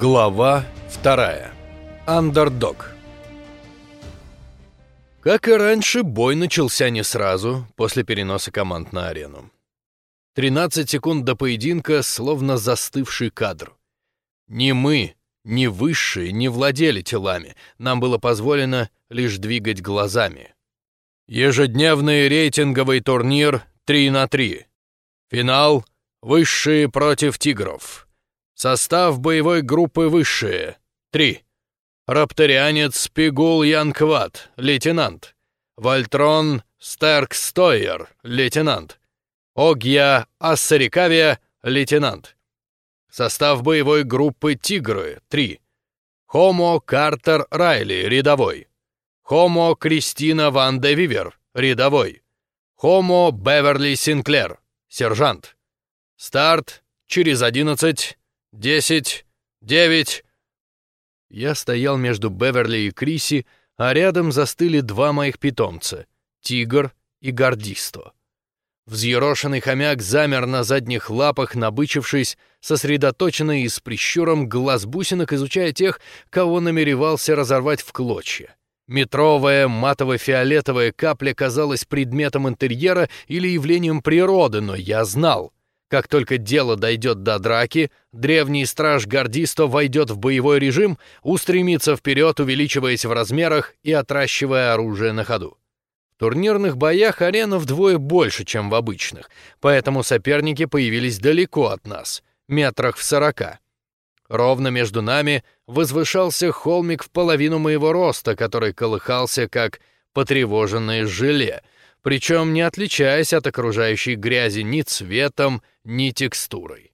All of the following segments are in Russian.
Глава вторая. Андердог. Как и раньше, бой начался не сразу, после переноса команд на арену. 13 секунд до поединка, словно застывший кадр. Ни мы, ни высшие не владели телами, нам было позволено лишь двигать глазами. Ежедневный рейтинговый турнир 3 на 3. Финал «Высшие против тигров». Состав боевой группы высшие. Три. Рапторианец Пигул Янкват, лейтенант. Вольтрон Стерк Стойер, лейтенант. Огья Ассарикавия, лейтенант. Состав боевой группы «Тигры» — три. Хомо Картер Райли, рядовой. Хомо Кристина Ван де Вивер, рядовой. Хомо Беверли Синклер, сержант. Старт через одиннадцать. Десять, девять...» Я стоял между Беверли и Криси, а рядом застыли два моих питомца — Тигр и Гордисто. Взъерошенный хомяк замер на задних лапах, набычившись, сосредоточенный и с прищуром глаз бусинок, изучая тех, кого намеревался разорвать в клочья. Метровая матово-фиолетовая капля казалась предметом интерьера или явлением природы, но я знал, как только дело дойдет до драки, древний страж Гордисто войдет в боевой режим, устремится вперед, увеличиваясь в размерах и отращивая оружие на ходу. В турнирных боях арена вдвое больше, чем в обычных, поэтому соперники появились далеко от нас, метрах в сорока. Ровно между нами возвышался холмик в половину моего роста, который колыхался, как потревоженное желе — причем не отличаясь от окружающей грязи ни цветом, ни текстурой.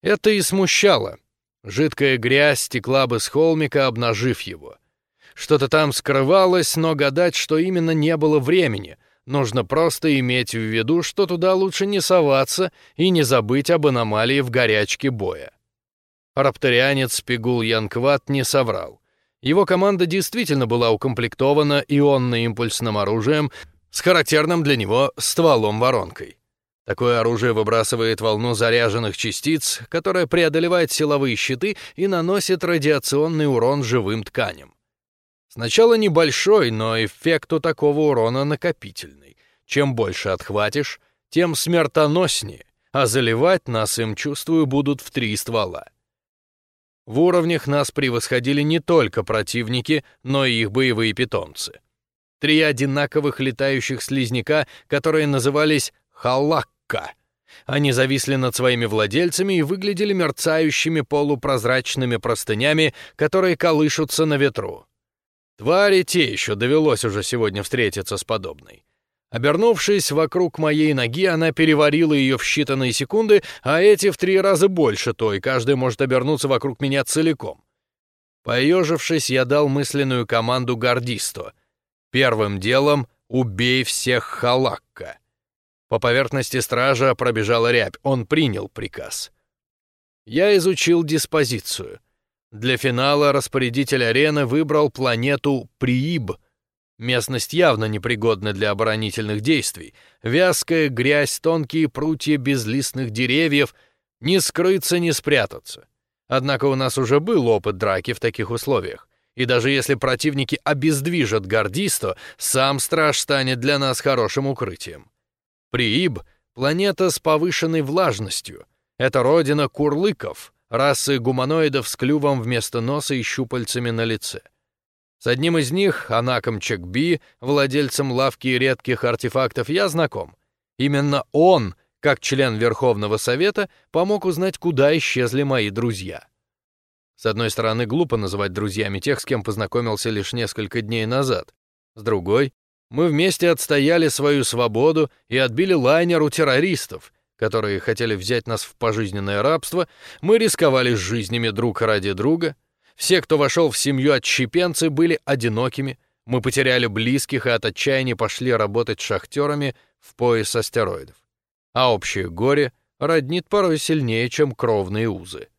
Это и смущало. Жидкая грязь стекла бы с холмика, обнажив его. Что-то там скрывалось, но гадать, что именно, не было времени. Нужно просто иметь в виду, что туда лучше не соваться и не забыть об аномалии в горячке боя. Рапторианец Пигул Янкват не соврал. Его команда действительно была укомплектована ионно-импульсным оружием, с характерным для него стволом-воронкой. Такое оружие выбрасывает волну заряженных частиц, которая преодолевает силовые щиты и наносит радиационный урон живым тканям. Сначала небольшой, но эффект у такого урона накопительный. Чем больше отхватишь, тем смертоноснее, а заливать нас им, чувствую, будут в три ствола. В уровнях нас превосходили не только противники, но и их боевые питомцы три одинаковых летающих слизняка, которые назывались «халакка». Они зависли над своими владельцами и выглядели мерцающими полупрозрачными простынями, которые колышутся на ветру. Твари те еще довелось уже сегодня встретиться с подобной. Обернувшись вокруг моей ноги, она переварила ее в считанные секунды, а эти в три раза больше той, каждый может обернуться вокруг меня целиком. Поежившись, я дал мысленную команду Гордисто — Первым делом убей всех халакка. По поверхности стража пробежала рябь, он принял приказ. Я изучил диспозицию. Для финала распорядитель арены выбрал планету Прииб. Местность явно непригодна для оборонительных действий. Вязкая грязь, тонкие прутья безлистных деревьев. Не скрыться, не спрятаться. Однако у нас уже был опыт драки в таких условиях. И даже если противники обездвижат Гордисто, сам страж станет для нас хорошим укрытием. Прииб — планета с повышенной влажностью. Это родина курлыков, расы гуманоидов с клювом вместо носа и щупальцами на лице. С одним из них, Анаком Чекби, владельцем лавки редких артефактов, я знаком. Именно он, как член Верховного Совета, помог узнать, куда исчезли мои друзья. С одной стороны, глупо называть друзьями тех, с кем познакомился лишь несколько дней назад. С другой, мы вместе отстояли свою свободу и отбили лайнер у террористов, которые хотели взять нас в пожизненное рабство, мы рисковали жизнями друг ради друга. Все, кто вошел в семью отщепенцы, были одинокими, мы потеряли близких и от отчаяния пошли работать шахтерами в пояс астероидов. А общее горе роднит порой сильнее, чем кровные узы.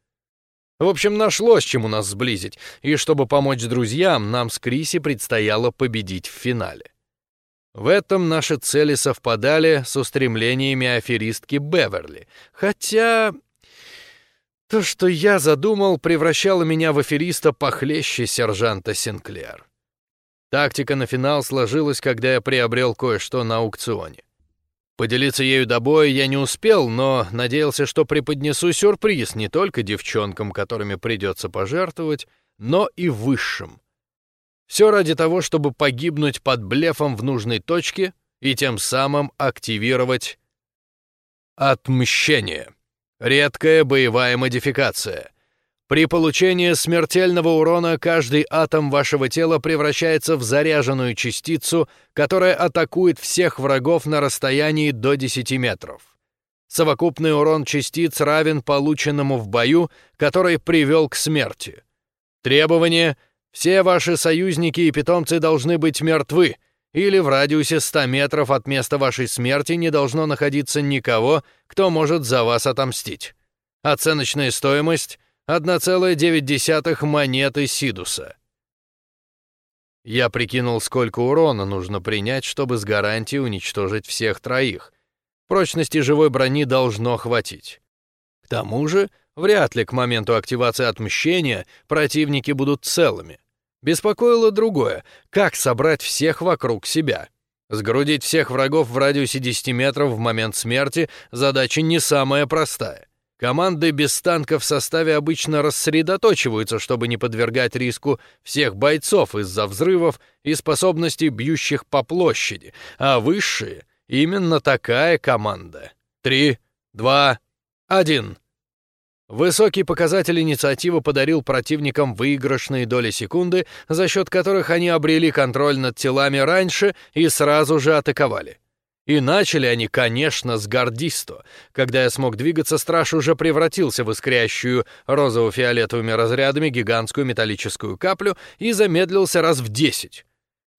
В общем, нашлось, чему нас сблизить, и чтобы помочь друзьям, нам с Криси предстояло победить в финале. В этом наши цели совпадали с устремлениями аферистки Беверли, хотя... То, что я задумал, превращало меня в афериста похлеще сержанта Синклер. Тактика на финал сложилась, когда я приобрел кое-что на аукционе. Поделиться ею до боя я не успел, но надеялся, что преподнесу сюрприз не только девчонкам, которыми придется пожертвовать, но и высшим. Все ради того, чтобы погибнуть под блефом в нужной точке и тем самым активировать отмщение. Редкая боевая модификация. При получении смертельного урона каждый атом вашего тела превращается в заряженную частицу, которая атакует всех врагов на расстоянии до 10 метров. Совокупный урон частиц равен полученному в бою, который привел к смерти. Требование — все ваши союзники и питомцы должны быть мертвы, или в радиусе 100 метров от места вашей смерти не должно находиться никого, кто может за вас отомстить. Оценочная стоимость 1,9 монеты Сидуса. Я прикинул, сколько урона нужно принять, чтобы с гарантией уничтожить всех троих. Прочности живой брони должно хватить. К тому же, вряд ли к моменту активации отмщения противники будут целыми. Беспокоило другое — как собрать всех вокруг себя. Сгрудить всех врагов в радиусе 10 метров в момент смерти — задача не самая простая. Команды без танков в составе обычно рассредоточиваются, чтобы не подвергать риску всех бойцов из-за взрывов и способностей, бьющих по площади, а высшие — именно такая команда. Три, два, один. Высокий показатель инициативы подарил противникам выигрышные доли секунды, за счет которых они обрели контроль над телами раньше и сразу же атаковали. И начали они, конечно, с гардисто. Когда я смог двигаться, страж уже превратился в искрящую розово-фиолетовыми разрядами гигантскую металлическую каплю и замедлился раз в десять.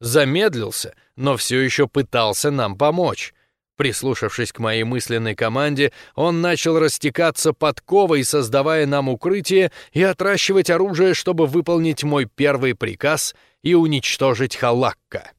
Замедлился, но все еще пытался нам помочь. Прислушавшись к моей мысленной команде, он начал растекаться подковой, создавая нам укрытие и отращивать оружие, чтобы выполнить мой первый приказ и уничтожить Халакка.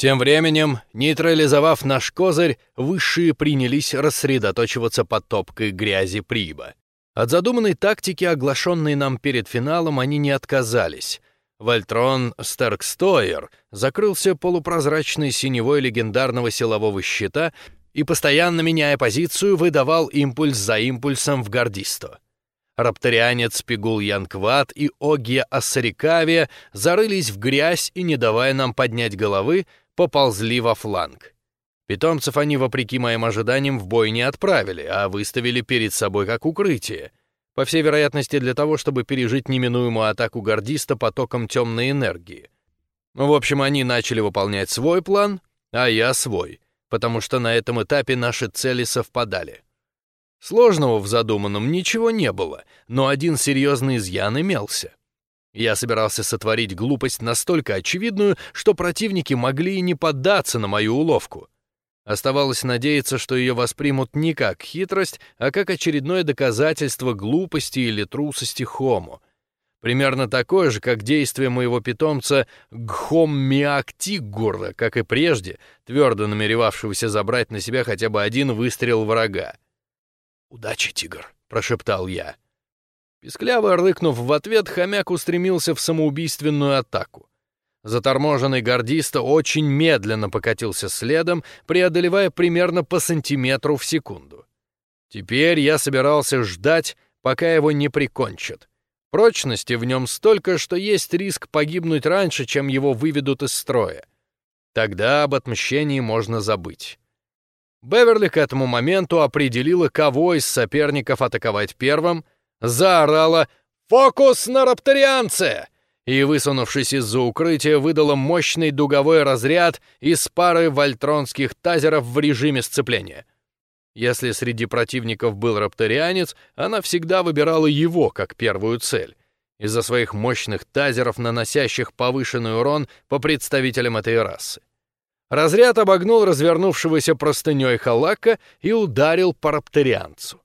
Тем временем, нейтрализовав наш козырь, высшие принялись рассредоточиваться под топкой грязи Приба. От задуманной тактики, оглашенной нам перед финалом, они не отказались. Вольтрон Стеркстойер закрылся полупрозрачной синевой легендарного силового щита и, постоянно меняя позицию, выдавал импульс за импульсом в Гордисто. Рапторианец Пигул Янкват и Огия Ассарикавия зарылись в грязь и, не давая нам поднять головы, поползли во фланг. Питомцев они, вопреки моим ожиданиям, в бой не отправили, а выставили перед собой как укрытие. По всей вероятности, для того, чтобы пережить неминуемую атаку гордиста потоком темной энергии. В общем, они начали выполнять свой план, а я свой, потому что на этом этапе наши цели совпадали. Сложного в задуманном ничего не было, но один серьезный изъян имелся. Я собирался сотворить глупость настолько очевидную, что противники могли и не поддаться на мою уловку. Оставалось надеяться, что ее воспримут не как хитрость, а как очередное доказательство глупости или трусости Хому. Примерно такое же, как действие моего питомца Гхоммиактигура, как и прежде, твердо намеревавшегося забрать на себя хотя бы один выстрел врага. «Удачи, тигр!» — прошептал я. Пискляво рыкнув в ответ, хомяк устремился в самоубийственную атаку. Заторможенный гардиста очень медленно покатился следом, преодолевая примерно по сантиметру в секунду. Теперь я собирался ждать, пока его не прикончат. Прочности в нем столько, что есть риск погибнуть раньше, чем его выведут из строя. Тогда об отмщении можно забыть. Беверли к этому моменту определила, кого из соперников атаковать первым — заорала «Фокус на рапторианце!» и, высунувшись из-за укрытия, выдала мощный дуговой разряд из пары вольтронских тазеров в режиме сцепления. Если среди противников был рапторианец, она всегда выбирала его как первую цель из-за своих мощных тазеров, наносящих повышенный урон по представителям этой расы. Разряд обогнул развернувшегося простыней халака и ударил по рапторианцу.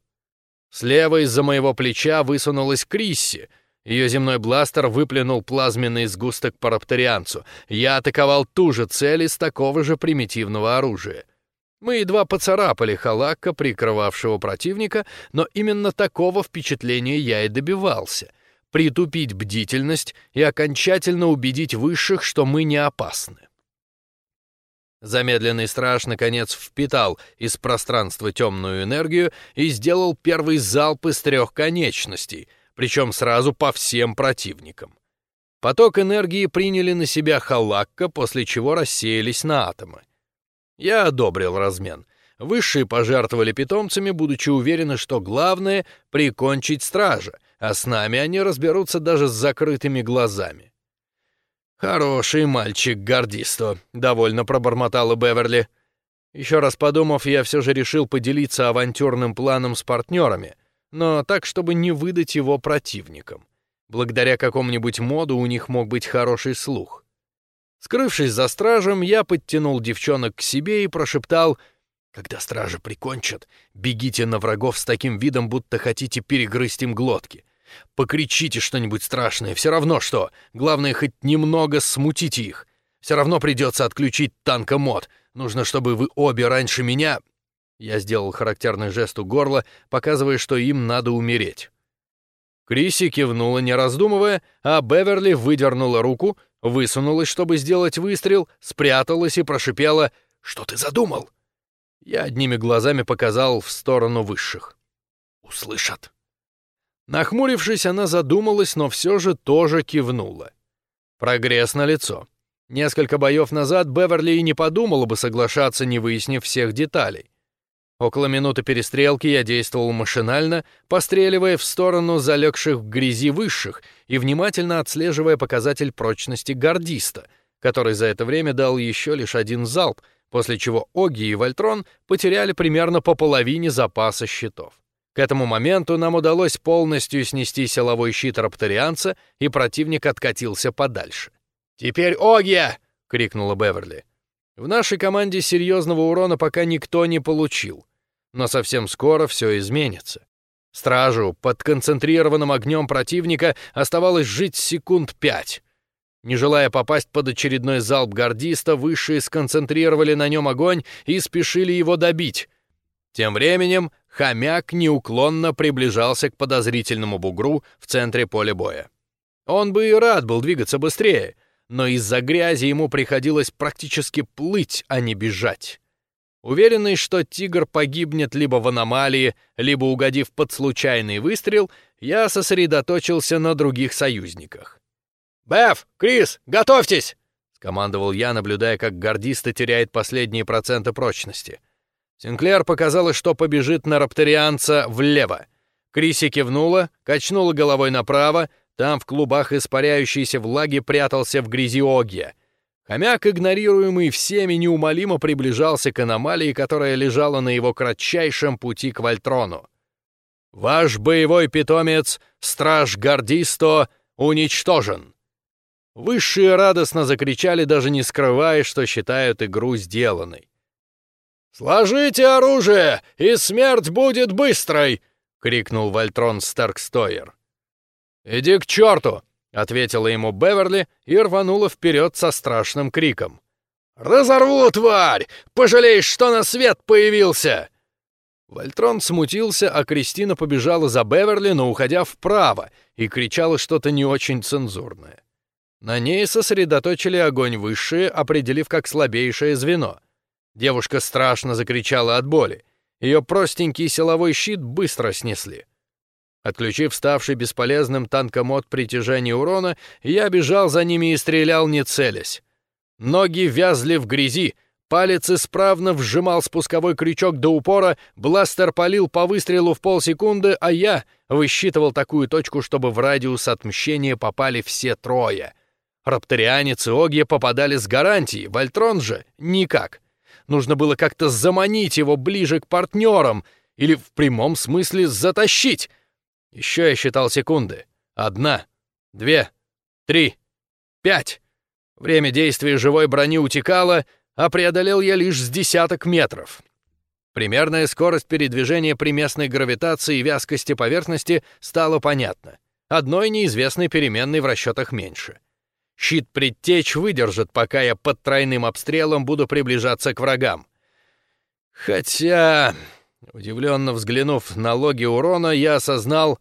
Слева из-за моего плеча высунулась Крисси. Ее земной бластер выплюнул плазменный сгусток по рапторианцу. Я атаковал ту же цель из такого же примитивного оружия. Мы едва поцарапали халакка, прикрывавшего противника, но именно такого впечатления я и добивался — притупить бдительность и окончательно убедить высших, что мы не опасны. Замедленный страж, наконец, впитал из пространства темную энергию и сделал первый залп из трех конечностей, причем сразу по всем противникам. Поток энергии приняли на себя халакка, после чего рассеялись на атомы. Я одобрил размен. Высшие пожертвовали питомцами, будучи уверены, что главное — прикончить стража, а с нами они разберутся даже с закрытыми глазами. «Хороший мальчик, Гордисто», — довольно пробормотала Беверли. Еще раз подумав, я все же решил поделиться авантюрным планом с партнерами, но так, чтобы не выдать его противникам. Благодаря какому-нибудь моду у них мог быть хороший слух. Скрывшись за стражем, я подтянул девчонок к себе и прошептал «Когда стражи прикончат, бегите на врагов с таким видом, будто хотите перегрызть им глотки. Покричите что-нибудь страшное, все равно что. Главное, хоть немного смутите их. Все равно придется отключить танкомод. Нужно, чтобы вы обе раньше меня...» Я сделал характерный жест у горла, показывая, что им надо умереть. Криси кивнула, не раздумывая, а Беверли выдернула руку, высунулась, чтобы сделать выстрел, спряталась и прошипела «Что ты задумал?» Я одними глазами показал в сторону высших. «Услышат». Нахмурившись, она задумалась, но все же тоже кивнула. Прогресс на лицо. Несколько боев назад Беверли и не подумала бы соглашаться, не выяснив всех деталей. Около минуты перестрелки я действовал машинально, постреливая в сторону залегших в грязи высших и внимательно отслеживая показатель прочности гардиста, который за это время дал еще лишь один залп, после чего Оги и Вольтрон потеряли примерно по половине запаса щитов. К этому моменту нам удалось полностью снести силовой щит рапторианца, и противник откатился подальше. «Теперь Огия!» — крикнула Беверли. В нашей команде серьезного урона пока никто не получил, но совсем скоро все изменится. Стражу под концентрированным огнем противника оставалось жить секунд пять. Не желая попасть под очередной залп гардиста, высшие сконцентрировали на нем огонь и спешили его добить. Тем временем хомяк неуклонно приближался к подозрительному бугру в центре поля боя. Он бы и рад был двигаться быстрее, но из-за грязи ему приходилось практически плыть, а не бежать. Уверенный, что тигр погибнет либо в аномалии, либо угодив под случайный выстрел, я сосредоточился на других союзниках. «Беф! Крис! Готовьтесь!» — скомандовал я, наблюдая, как гардиста теряет последние проценты прочности — Синклер показалось, что побежит на рапторианца влево. Криси кивнула, качнула головой направо, там в клубах испаряющейся влаги прятался в грязи Огья. Хомяк, игнорируемый всеми, неумолимо приближался к аномалии, которая лежала на его кратчайшем пути к Вольтрону. «Ваш боевой питомец, страж Гордисто, уничтожен!» Высшие радостно закричали, даже не скрывая, что считают игру сделанной. «Сложите оружие, и смерть будет быстрой!» — крикнул Вольтрон Старкстойер. «Иди к черту!» — ответила ему Беверли и рванула вперед со страшным криком. «Разорву, тварь! Пожалеешь, что на свет появился!» Вольтрон смутился, а Кристина побежала за Беверли, но уходя вправо, и кричала что-то не очень цензурное. На ней сосредоточили огонь высшие, определив как слабейшее звено. Девушка страшно закричала от боли. Ее простенький силовой щит быстро снесли. Отключив ставший бесполезным танкомод притяжения урона, я бежал за ними и стрелял не целясь. Ноги вязли в грязи, палец исправно вжимал спусковой крючок до упора, бластер палил по выстрелу в полсекунды, а я высчитывал такую точку, чтобы в радиус отмщения попали все трое. Рапторианец и Огья попадали с гарантией, Вольтрон же — никак. Нужно было как-то заманить его ближе к партнерам или в прямом смысле затащить. Еще я считал секунды. Одна, две, три, пять. Время действия живой брони утекало, а преодолел я лишь с десяток метров. Примерная скорость передвижения при местной гравитации и вязкости поверхности стала понятна. Одной неизвестной переменной в расчетах меньше. Щит предтеч выдержит, пока я под тройным обстрелом буду приближаться к врагам. Хотя, удивленно взглянув на логи урона, я осознал,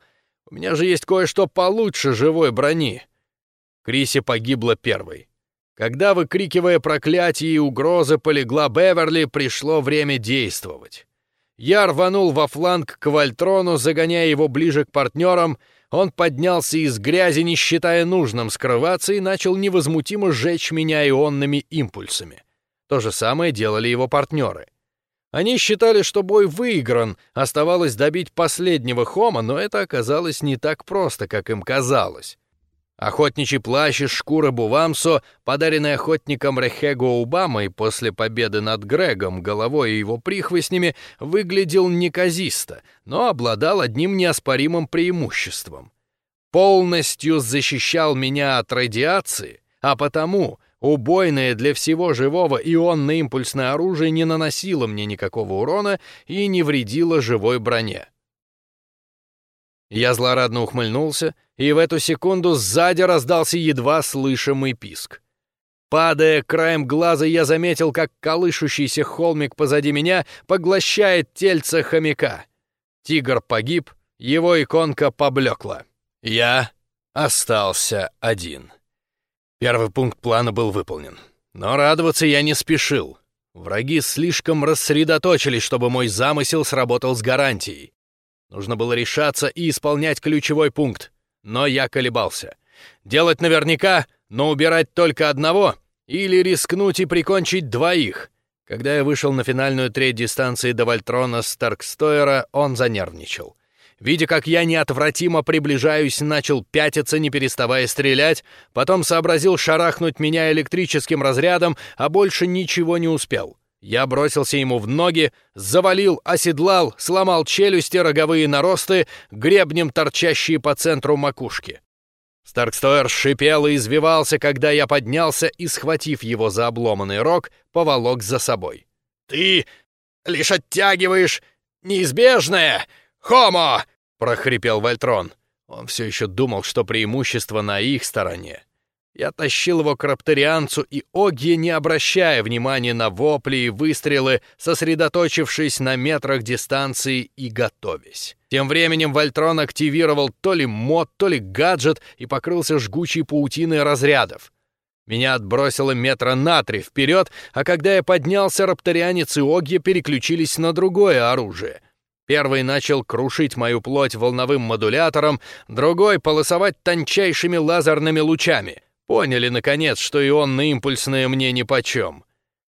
у меня же есть кое-что получше живой брони. Криси погибла первой. Когда, выкрикивая проклятия и угрозы, полегла Беверли, пришло время действовать. Я рванул во фланг к Вольтрону, загоняя его ближе к партнерам. Он поднялся из грязи, не считая нужным скрываться, и начал невозмутимо сжечь меня ионными импульсами. То же самое делали его партнеры. Они считали, что бой выигран, оставалось добить последнего Хома, но это оказалось не так просто, как им казалось. Охотничий плащ из шкуры Бувамсо, подаренный охотником Рехего Убамой после победы над Грегом, головой и его прихвостнями, выглядел неказисто, но обладал одним неоспоримым преимуществом. Полностью защищал меня от радиации, а потому убойное для всего живого ионно-импульсное оружие не наносило мне никакого урона и не вредило живой броне. Я злорадно ухмыльнулся, и в эту секунду сзади раздался едва слышимый писк. Падая краем глаза, я заметил, как колышущийся холмик позади меня поглощает тельце хомяка. Тигр погиб, его иконка поблекла. Я остался один. Первый пункт плана был выполнен. Но радоваться я не спешил. Враги слишком рассредоточились, чтобы мой замысел сработал с гарантией. Нужно было решаться и исполнять ключевой пункт. Но я колебался. Делать наверняка, но убирать только одного, или рискнуть и прикончить двоих. Когда я вышел на финальную треть дистанции до Вольтрона Старкстойера, он занервничал. Видя, как я неотвратимо приближаюсь, начал пятиться, не переставая стрелять, потом сообразил шарахнуть меня электрическим разрядом, а больше ничего не успел. Я бросился ему в ноги, завалил, оседлал, сломал челюсти, роговые наросты, гребнем торчащие по центру макушки. Старкстоер шипел и извивался, когда я поднялся и, схватив его за обломанный рог, поволок за собой. «Ты лишь оттягиваешь неизбежное, Хомо!» — прохрипел Вольтрон. Он все еще думал, что преимущество на их стороне. Я тащил его к рапторианцу, и Оги, не обращая внимания на вопли и выстрелы, сосредоточившись на метрах дистанции и готовясь. Тем временем Вольтрон активировал то ли мод, то ли гаджет и покрылся жгучей паутиной разрядов. Меня отбросило метра на три вперед, а когда я поднялся, рапторианец и Оги переключились на другое оружие. Первый начал крушить мою плоть волновым модулятором, другой — полосовать тончайшими лазерными лучами. Поняли, наконец, что ионно-импульсное мне нипочем.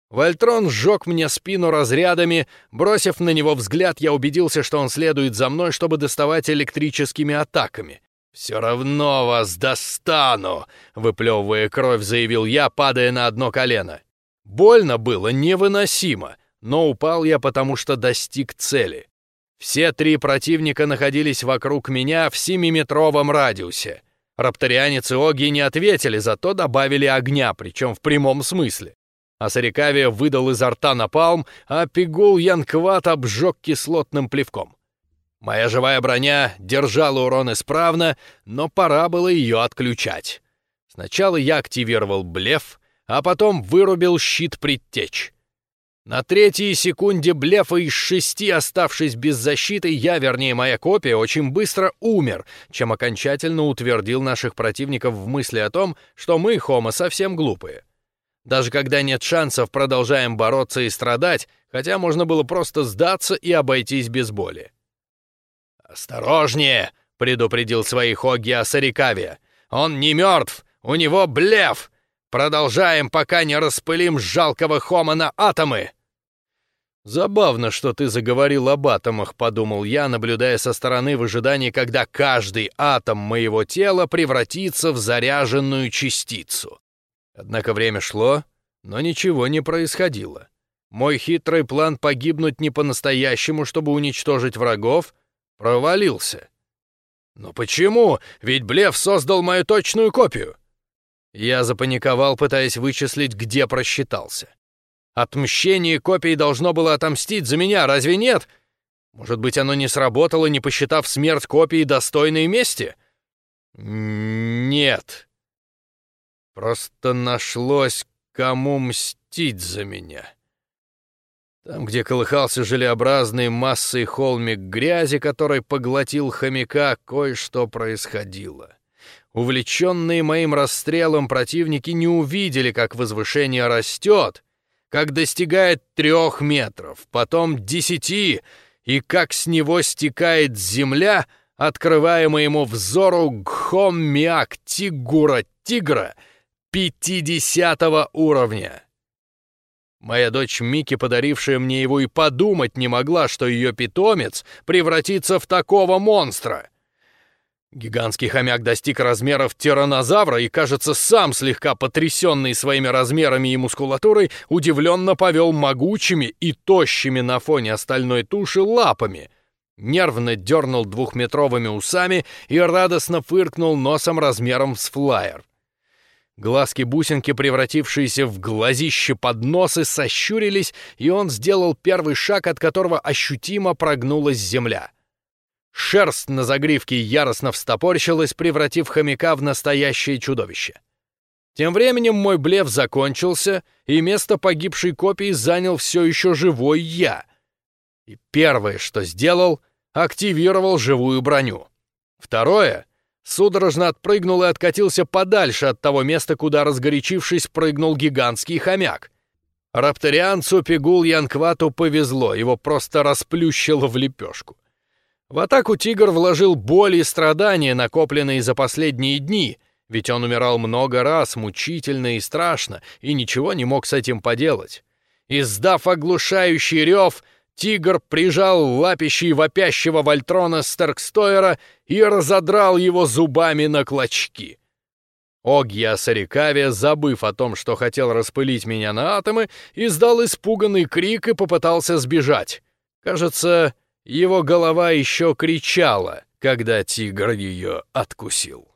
Вольтрон сжег мне спину разрядами, бросив на него взгляд, я убедился, что он следует за мной, чтобы доставать электрическими атаками. «Все равно вас достану!» — выплевывая кровь, заявил я, падая на одно колено. Больно было невыносимо, но упал я, потому что достиг цели. Все три противника находились вокруг меня в семиметровом радиусе. Рапторианец и Оги не ответили, зато добавили огня, причем в прямом смысле. А Сарикавия выдал изо рта напалм, а Пигул Янкват обжег кислотным плевком. Моя живая броня держала урон исправно, но пора было ее отключать. Сначала я активировал блеф, а потом вырубил щит предтеч. На третьей секунде блефа из шести, оставшись без защиты, я, вернее моя копия, очень быстро умер, чем окончательно утвердил наших противников в мысли о том, что мы, Хома, совсем глупые. Даже когда нет шансов, продолжаем бороться и страдать, хотя можно было просто сдаться и обойтись без боли. «Осторожнее!» — предупредил своих Оги Асарикавия. «Он не мертв! У него блеф! Продолжаем, пока не распылим жалкого Хома на атомы!» «Забавно, что ты заговорил об атомах», — подумал я, наблюдая со стороны в ожидании, когда каждый атом моего тела превратится в заряженную частицу. Однако время шло, но ничего не происходило. Мой хитрый план погибнуть не по-настоящему, чтобы уничтожить врагов, провалился. Но почему? Ведь Блев создал мою точную копию. Я запаниковал, пытаясь вычислить, где просчитался. Отмщение копий должно было отомстить за меня, разве нет? Может быть, оно не сработало, не посчитав смерть копии достойной мести? Нет. Просто нашлось, кому мстить за меня. Там, где колыхался желеобразный массой холмик грязи, который поглотил хомяка, кое-что происходило. Увлеченные моим расстрелом противники не увидели, как возвышение растет, как достигает трех метров, потом десяти, и как с него стекает земля, открывая моему взору гхом-миак тигура-тигра пятидесятого уровня. Моя дочь Мики, подарившая мне его, и подумать не могла, что ее питомец превратится в такого монстра. Гигантский хомяк достиг размеров тиранозавра и, кажется, сам слегка потрясенный своими размерами и мускулатурой, удивленно повел могучими и тощими на фоне остальной туши лапами, нервно дернул двухметровыми усами и радостно фыркнул носом размером с флайер. Глазки-бусинки, превратившиеся в глазище под носы, сощурились, и он сделал первый шаг, от которого ощутимо прогнулась земля. Шерсть на загривке яростно встопорщилась, превратив хомяка в настоящее чудовище. Тем временем мой блеф закончился, и место погибшей копии занял все еще живой я. И первое, что сделал, активировал живую броню. Второе — судорожно отпрыгнул и откатился подальше от того места, куда, разгорячившись, прыгнул гигантский хомяк. Рапторианцу Пигул Янквату повезло, его просто расплющило в лепешку. В атаку тигр вложил боль и страдания, накопленные за последние дни, ведь он умирал много раз, мучительно и страшно, и ничего не мог с этим поделать. Издав оглушающий рев, Тигр прижал лапищей вопящего Вольтрона Стеркстойера и разодрал его зубами на клочки. Огья Сарикаве, забыв о том, что хотел распылить меня на атомы, издал испуганный крик и попытался сбежать. Кажется, его голова еще кричала, когда тигр ее откусил.